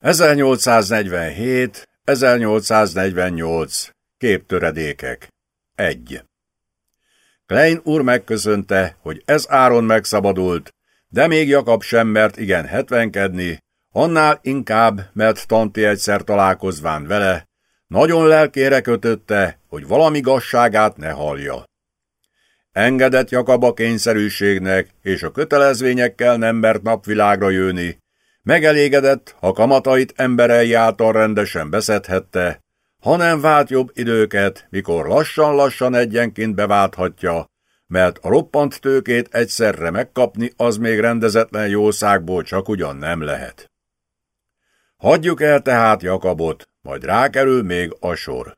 1847, 1848, képtöredékek. 1. Klein úr megköszönte, hogy ez áron megszabadult, de még Jakab sem mert igen hetvenkedni, annál inkább, mert Tanti egyszer találkozván vele, nagyon lelkére kötötte, hogy valami gasságát ne hallja. Engedett Jakab a kényszerűségnek, és a kötelezvényekkel nem mert napvilágra jönni, megelégedett, ha kamatait emberei által rendesen beszedhette, hanem vált jobb időket, mikor lassan-lassan egyenként beválthatja, mert a roppant tőkét egyszerre megkapni az még rendezetlen jószágból csak ugyan nem lehet. Hagyjuk el tehát Jakabot, majd rákerül még a sor.